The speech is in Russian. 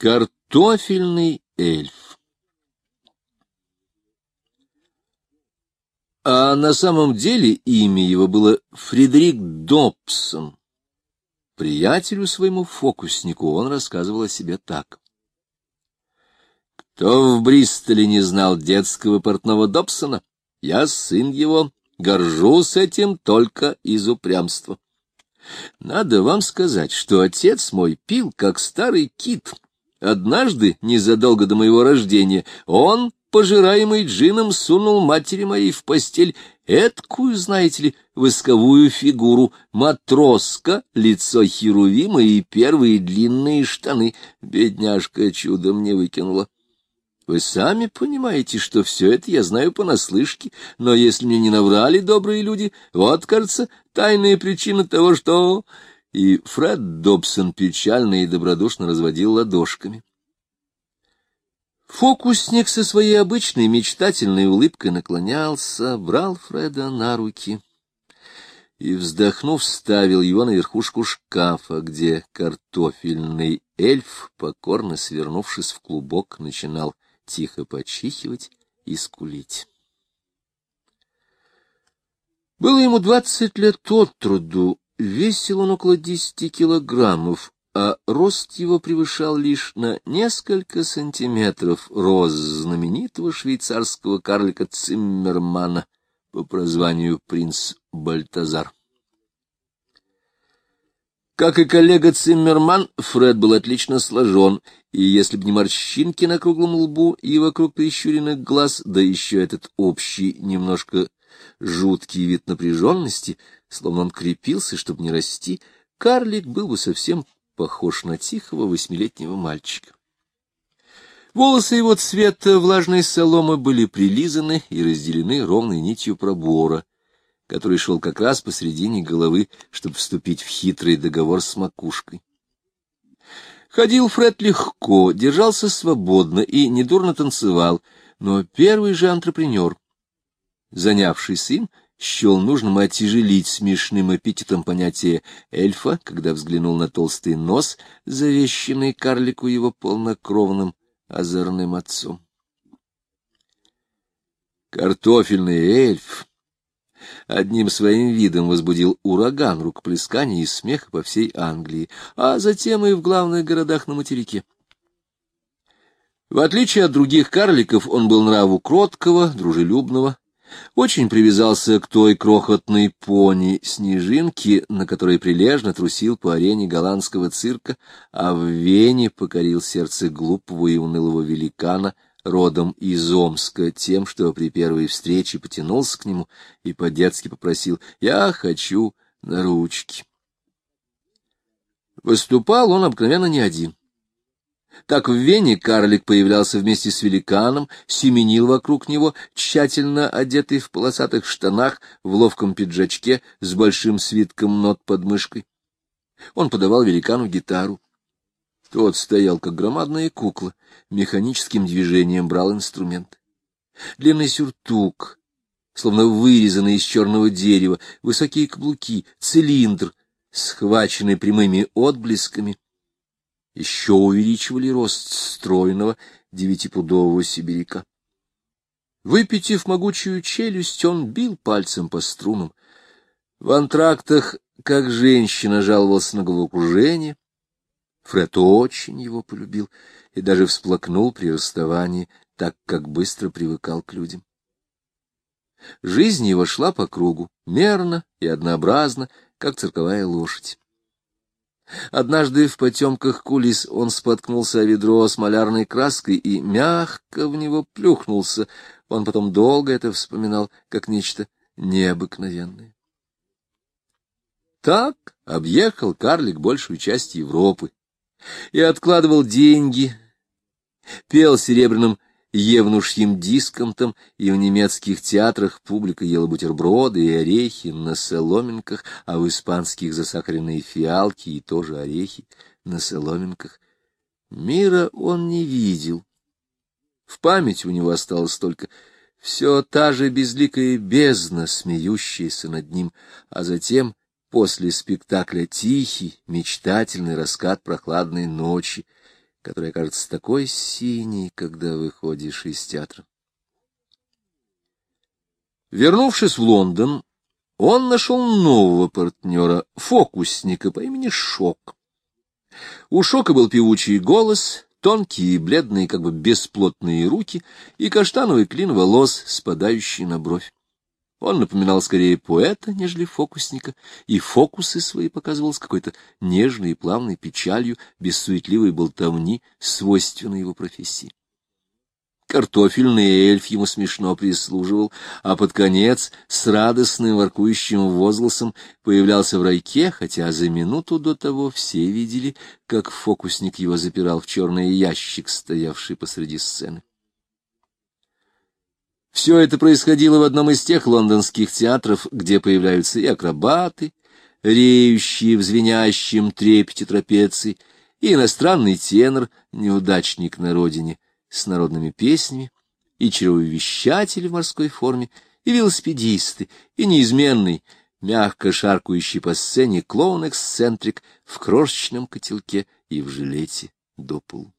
Картофельный эльф А на самом деле имя его было Фредерик Добсон. Приятелю своему фокуснику он рассказывал о себе так. Кто в Бристоле не знал детского портного Добсона? Я сын его, горжусь этим только из упрямства. Надо вам сказать, что отец мой пил, как старый кит — Однажды, незадолго до моего рождения, он, пожираемый джином, сунул матери моей в постель эткую, знаете ли, восковую фигуру, матроска, лицо Херувима и первые длинные штаны. Бедняжка чудом не выкинула. Вы сами понимаете, что все это я знаю понаслышке, но если мне не наврали добрые люди, вот, кажется, тайная причина того, что и Фред Добсон печально и добродушно разводил ладошками. Фокусник со своей обычной мечтательной улыбкой наклонялся, брал Фреда на руки и, вздохнув, ставил его на верхушку шкафа, где картофельный эльф, покорно свернувшись в клубок, начинал тихо почихивать и скулить. Было ему двадцать лет от труду, Весил он около десяти килограммов, а рост его превышал лишь на несколько сантиметров рост знаменитого швейцарского карлика Циммермана по прозванию принц Бальтазар. Как и коллега Циммерман, Фред был отлично сложен, и если б не морщинки на круглом лбу и вокруг прищуренных глаз, да еще этот общий, немножко жуткий вид напряженности, словно он крепился, чтобы не расти, карлик был бы совсем похож на тихого восьмилетнего мальчика. Волосы его цвета влажной соломы были прилизаны и разделены ровной нитью пробора, который шел как раз посредине головы, чтобы вступить в хитрый договор с макушкой. Ходил Фред легко, держался свободно и недурно танцевал, но первый же антрепренер, занявшийся им, счел нужным отяжелить смешным эпитетом понятие эльфа, когда взглянул на толстый нос, завещанный карлику его полнокровным озорным отцом. Картофельный эльф одним своим видом возбудил ураган рукоплесканий и смеха по всей Англии, а затем и в главных городах на материке. В отличие от других карликов, он был нраву кроткого, дружелюбного, очень привязался к той крохотной пони Снежинки, на которой прилежно трусил по арене голландского цирка, а в Вене покорил сердце глупого и унылого великана, родом из Омска, тем, что при первой встрече потянулся к нему и по-детски попросил «Я хочу на ручки». Выступал он обыкновенно не один. Так в Вене карлик появлялся вместе с великаном, семенил вокруг него, тщательно одетый в полосатых штанах, в ловком пиджачке, с большим свитком нот под мышкой. Он подавал великану гитару. Тот стоял, как громадная кукла, механическим движением брал инструмент. Длинный сюртук, словно вырезанный из черного дерева, высокие каблуки, цилиндр, схваченный прямыми отблесками — еще увеличивали рост стройного девятипудового сибиряка. Выпитив могучую челюсть, он бил пальцем по струнам. В антрактах, как женщина, жаловался на головокружение. Фред очень его полюбил и даже всплакнул при расставании, так как быстро привыкал к людям. Жизнь его шла по кругу, мерно и однообразно, как цирковая лошадь. Однажды в потемках кулис он споткнулся о ведро с малярной краской и мягко в него плюхнулся. Он потом долго это вспоминал, как нечто необыкновенное. Так объехал карлик большую часть Европы и откладывал деньги, пел серебряным евнушьим дисконтом, и в немецких театрах публика ела бутерброды и орехи на соломинках, а в испанских засахаренные фиалки и тоже орехи на соломинках. Мира он не видел. В памяти у него осталось только все та же безликая бездна, смеющаяся над ним, а затем, после спектакля, тихий, мечтательный раскат прохладной ночи, которая кажется такой синей, когда выходишь из театра. Вернувшись в Лондон, он нашел нового партнера, фокусника по имени Шок. У Шока был певучий голос, тонкие, бледные, как бы бесплотные руки и каштановый клин волос, спадающий на бровь. Он напоминал скорее поэта, нежели фокусника, и фокусы свои показывал с какой-то нежной и плавной печалью, без суетливой болтовни, свойственной его профессии. Картофельный эльф ему смешно прислуживал, а под конец с радостным воркующим возгласом появлялся в райке, хотя за минуту до того все видели, как фокусник его запирал в черный ящик, стоявший посреди сцены. Все это происходило в одном из тех лондонских театров, где появляются и акробаты, реющие в звенящем трепете трапеции, и иностранный тенор, неудачник на родине — с народными песнями, и чревовещатели в морской форме, и велосипедисты, и неизменный, мягко шаркающий по сцене клоун-эксцентрик в крошечном котелке и в жилете до полу.